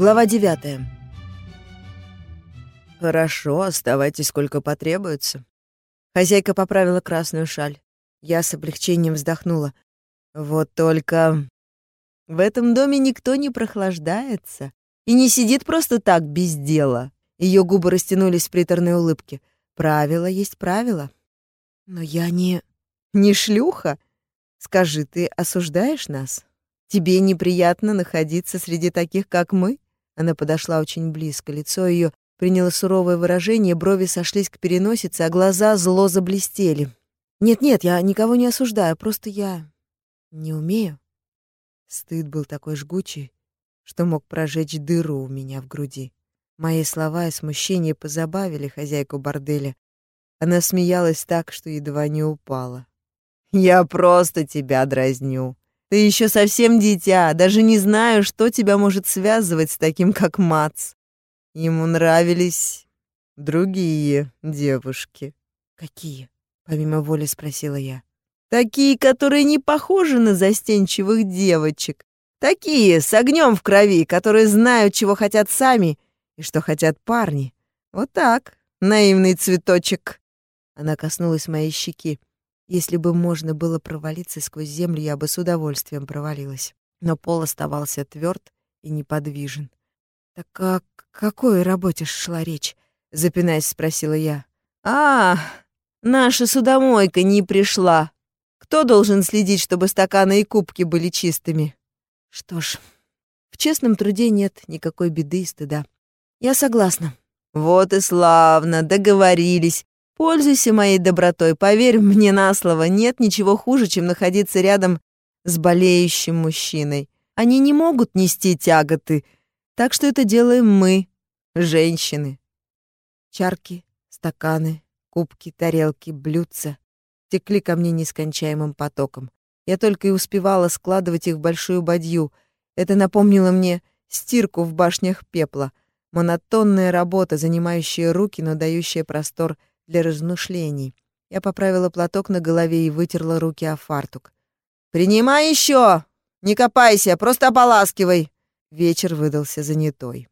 Глава девятая. «Хорошо, оставайтесь сколько потребуется». Хозяйка поправила красную шаль. Я с облегчением вздохнула. Вот только в этом доме никто не прохлаждается и не сидит просто так без дела. Ее губы растянулись в приторной улыбке. Правило есть правило. Но я не... не шлюха. Скажи, ты осуждаешь нас? Тебе неприятно находиться среди таких, как мы? Она подошла очень близко, лицо ее приняло суровое выражение, брови сошлись к переносице, а глаза зло заблестели. «Нет-нет, я никого не осуждаю, просто я не умею». Стыд был такой жгучий, что мог прожечь дыру у меня в груди. Мои слова и смущение позабавили хозяйку борделя. Она смеялась так, что едва не упала. «Я просто тебя дразню», ты еще совсем дитя, даже не знаю, что тебя может связывать с таким, как Мац. Ему нравились другие девушки. Какие? Помимо воли спросила я. Такие, которые не похожи на застенчивых девочек. Такие, с огнем в крови, которые знают, чего хотят сами и что хотят парни. Вот так, наивный цветочек. Она коснулась моей щеки. Если бы можно было провалиться сквозь землю, я бы с удовольствием провалилась. Но пол оставался тверд и неподвижен. «Так о какой работе шла речь?» — запинаясь, спросила я. «А, наша судомойка не пришла. Кто должен следить, чтобы стаканы и кубки были чистыми?» «Что ж, в честном труде нет никакой беды и стыда. Я согласна». «Вот и славно, договорились. Пользуйся моей добротой, поверь мне на слово, нет ничего хуже, чем находиться рядом с болеющим мужчиной. Они не могут нести тяготы, так что это делаем мы, женщины. Чарки, стаканы, кубки, тарелки, блюдца текли ко мне нескончаемым потоком. Я только и успевала складывать их в большую бадью. Это напомнило мне стирку в башнях пепла, монотонная работа, занимающая руки, но дающая простор для размышлений. Я поправила платок на голове и вытерла руки о фартук. «Принимай еще! Не копайся, просто ополаскивай!» Вечер выдался занятой.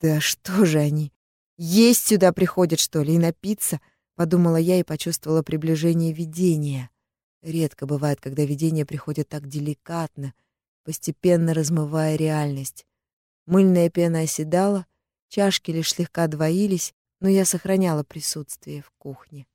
«Да что же они? Есть сюда приходят, что ли, и напиться?» Подумала я и почувствовала приближение видения. Редко бывает, когда видение приходит так деликатно, постепенно размывая реальность. Мыльная пена оседала, чашки лишь слегка двоились, но я сохраняла присутствие в кухне.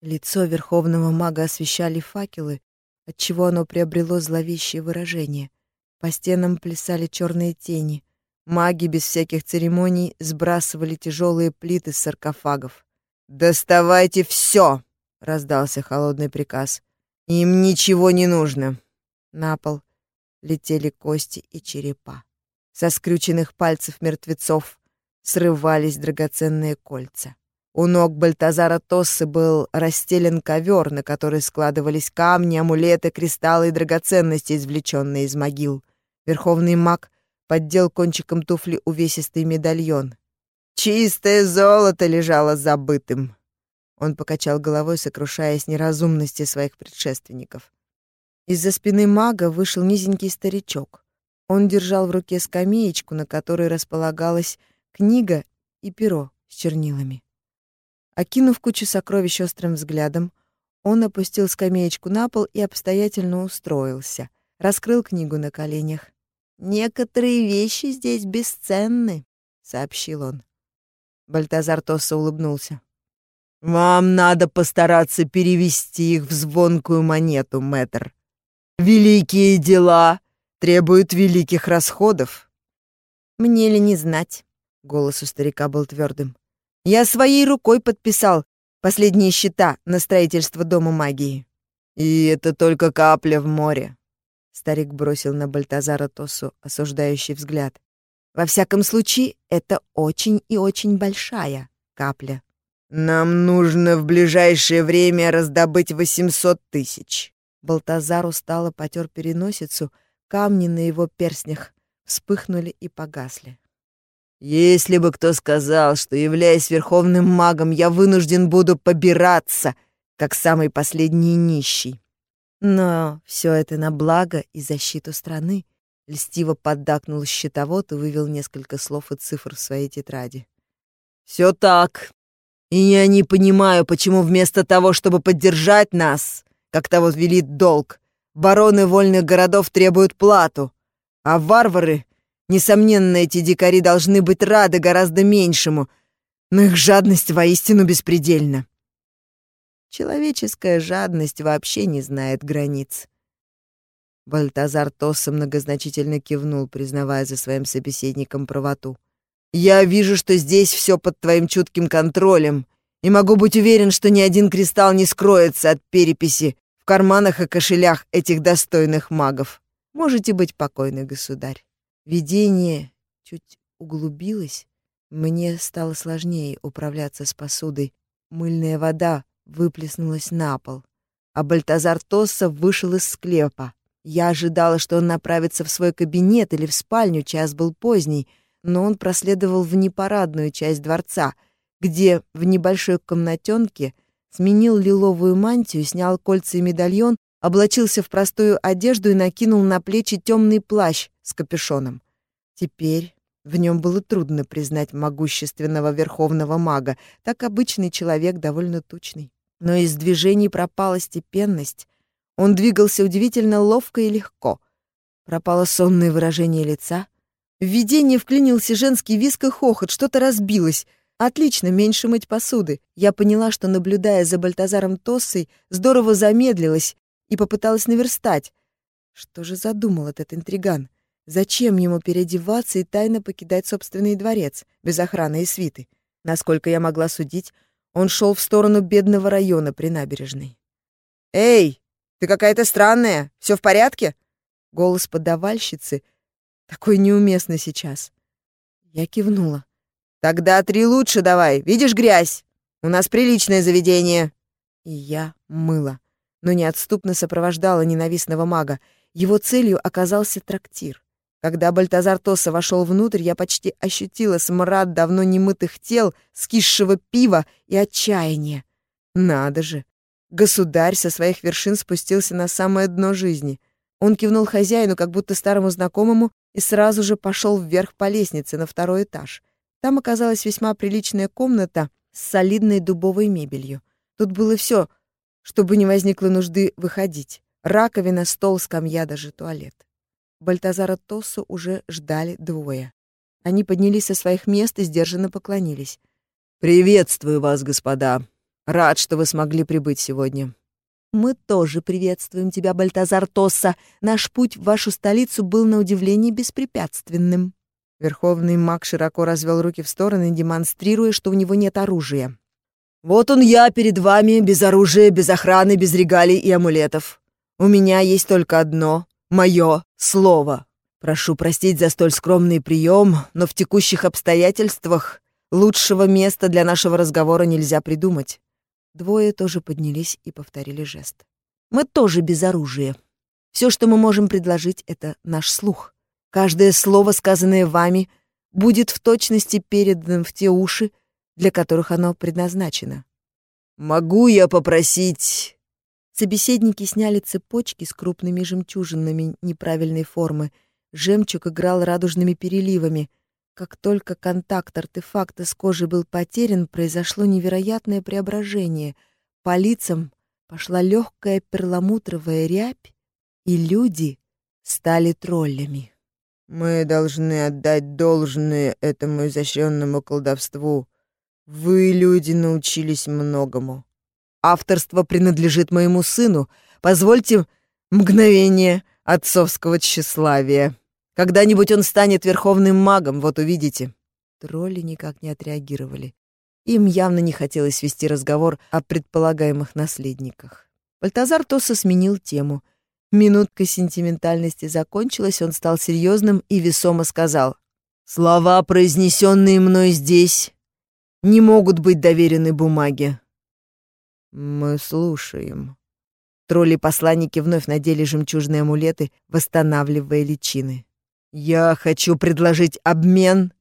Лицо верховного мага освещали факелы, отчего оно приобрело зловещее выражение. По стенам плясали черные тени. Маги без всяких церемоний сбрасывали тяжелые плиты с саркофагов. «Доставайте все!» — раздался холодный приказ. «Им ничего не нужно!» На пол летели кости и черепа. Со скрюченных пальцев мертвецов срывались драгоценные кольца. У ног Бальтазара Тоссы был расстелен ковер, на который складывались камни, амулеты, кристаллы и драгоценности, извлеченные из могил. Верховный маг поддел кончиком туфли увесистый медальон. Чистое золото лежало забытым. Он покачал головой, сокрушаясь неразумности своих предшественников. Из-за спины мага вышел низенький старичок. Он держал в руке скамеечку, на которой располагалась книга и перо с чернилами. Окинув кучу сокровищ острым взглядом, он опустил скамеечку на пол и обстоятельно устроился. Раскрыл книгу на коленях. «Некоторые вещи здесь бесценны», — сообщил он. Бальтазар Тосса улыбнулся. «Вам надо постараться перевести их в звонкую монету, мэтр. Великие дела требуют великих расходов». «Мне ли не знать?» Голос у старика был твердым. «Я своей рукой подписал последние счета на строительство Дома магии». «И это только капля в море», — старик бросил на Бальтазара Тосу осуждающий взгляд. «Во всяком случае, это очень и очень большая капля». «Нам нужно в ближайшее время раздобыть восемьсот тысяч». Балтазар устало потер переносицу, камни на его перстнях вспыхнули и погасли. Если бы кто сказал, что, являясь верховным магом, я вынужден буду побираться, как самый последний нищий. Но все это на благо и защиту страны, Льстиво поддакнул щитовод и вывел несколько слов и цифр в своей тетради. «Все так. И я не понимаю, почему вместо того, чтобы поддержать нас, как того велит долг, бароны вольных городов требуют плату, а варвары, несомненно, эти дикари должны быть рады гораздо меньшему, но их жадность воистину беспредельна. Человеческая жадность вообще не знает границ. Бальтазар Тосса многозначительно кивнул, признавая за своим собеседником правоту. «Я вижу, что здесь все под твоим чутким контролем, и могу быть уверен, что ни один кристалл не скроется от переписи в карманах и кошелях этих достойных магов. Можете быть покойны, государь». Видение чуть углубилось. Мне стало сложнее управляться с посудой. Мыльная вода выплеснулась на пол, а Бальтазар Тосса вышел из склепа. Я ожидала, что он направится в свой кабинет или в спальню, час был поздний, но он проследовал в непарадную часть дворца, где в небольшой комнатенке сменил лиловую мантию, снял кольца и медальон, облачился в простую одежду и накинул на плечи темный плащ с капюшоном. Теперь в нем было трудно признать могущественного верховного мага, так обычный человек довольно тучный. Но из движений пропала степенность, он двигался удивительно ловко и легко. Пропало сонное выражение лица. В видение вклинился женский виск и хохот, что-то разбилось. Отлично, меньше мыть посуды. Я поняла, что, наблюдая за Бальтазаром Тоссой, здорово замедлилась и попыталась наверстать. Что же задумал этот интриган? Зачем ему переодеваться и тайно покидать собственный дворец, без охраны и свиты? Насколько я могла судить, он шел в сторону бедного района при набережной. «Эй!» Ты какая-то странная. Все в порядке?» Голос подавальщицы такой неуместный сейчас. Я кивнула. «Тогда три лучше давай. Видишь грязь? У нас приличное заведение». И я мыла, но неотступно сопровождала ненавистного мага. Его целью оказался трактир. Когда Бальтазар Тоса вошел внутрь, я почти ощутила смрад давно немытых тел, скисшего пива и отчаяния. Надо же! Государь со своих вершин спустился на самое дно жизни. Он кивнул хозяину, как будто старому знакомому, и сразу же пошел вверх по лестнице на второй этаж. Там оказалась весьма приличная комната с солидной дубовой мебелью. Тут было все, чтобы не возникло нужды выходить. Раковина, стол, скамья, даже туалет. Бальтазара Тоссу уже ждали двое. Они поднялись со своих мест и сдержанно поклонились. «Приветствую вас, господа!» Рад, что вы смогли прибыть сегодня. Мы тоже приветствуем тебя, Бальтазар Тосса. Наш путь в вашу столицу был на удивление беспрепятственным. Верховный маг широко развел руки в стороны, демонстрируя, что у него нет оружия. Вот он я перед вами, без оружия, без охраны, без регалий и амулетов. У меня есть только одно — мое слово. Прошу простить за столь скромный прием, но в текущих обстоятельствах лучшего места для нашего разговора нельзя придумать. Двое тоже поднялись и повторили жест. Мы тоже без оружия. Все, что мы можем предложить, это наш слух. Каждое слово, сказанное вами, будет в точности переданным в те уши, для которых оно предназначено. «Могу я попросить...» Собеседники сняли цепочки с крупными жемчужинами неправильной формы. Жемчуг играл радужными переливами — как только контакт артефакта с кожей был потерян, произошло невероятное преображение. По лицам пошла легкая перламутровая рябь, и люди стали троллями. «Мы должны отдать должное этому изощренному колдовству. Вы, люди, научились многому. Авторство принадлежит моему сыну. Позвольте мгновение отцовского тщеславия». Когда-нибудь он станет верховным магом, вот увидите». Тролли никак не отреагировали. Им явно не хотелось вести разговор о предполагаемых наследниках. Бальтазар Тоса сменил тему. Минутка сентиментальности закончилась, он стал серьезным и весомо сказал. «Слова, произнесенные мной здесь, не могут быть доверены бумаге». «Мы слушаем». Тролли-посланники вновь надели жемчужные амулеты, восстанавливая личины. Я хочу предложить обмен,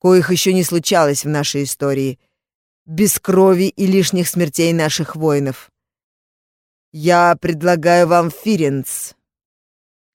коих еще не случалось в нашей истории, без крови и лишних смертей наших воинов. Я предлагаю вам Фиренц.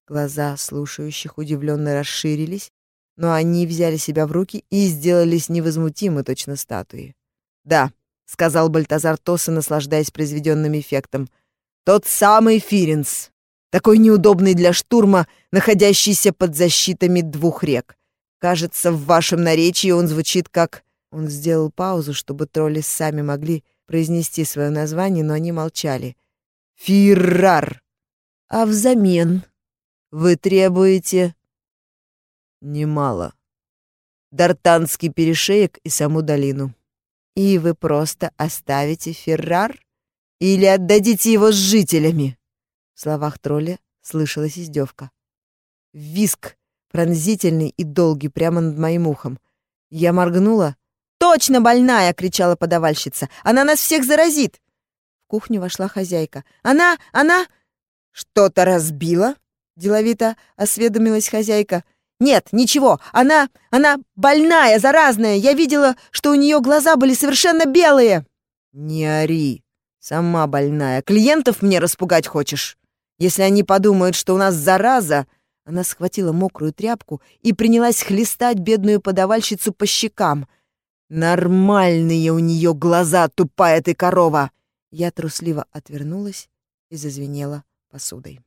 Глаза слушающих удивленно расширились, но они взяли себя в руки и сделались невозмутимы, точно статуи. «Да», — сказал Бальтазар Тоса, наслаждаясь произведенным эффектом, — «тот самый Фиренс, такой неудобный для штурма, находящийся под защитами двух рек. Кажется, в вашем наречии он звучит как...» Он сделал паузу, чтобы тролли сами могли произнести свое название, но они молчали. «Фиррар!» «А взамен вы требуете...» «Немало. Дартанский перешеек и саму долину». «И вы просто оставите Феррар? Или отдадите его с жителями?» В словах тролля слышалась издевка. Виск, пронзительный и долгий, прямо над моим ухом. Я моргнула. «Точно больная!» — кричала подавальщица. «Она нас всех заразит!» В кухню вошла хозяйка. «Она... она...» «Что-то разбила?» — деловито осведомилась хозяйка. «Нет, ничего, она... она больная, заразная. Я видела, что у нее глаза были совершенно белые». «Не ори. Сама больная. Клиентов мне распугать хочешь? Если они подумают, что у нас зараза...» Она схватила мокрую тряпку и принялась хлестать бедную подавальщицу по щекам. «Нормальные у нее глаза, тупая ты корова!» Я трусливо отвернулась и зазвенела посудой.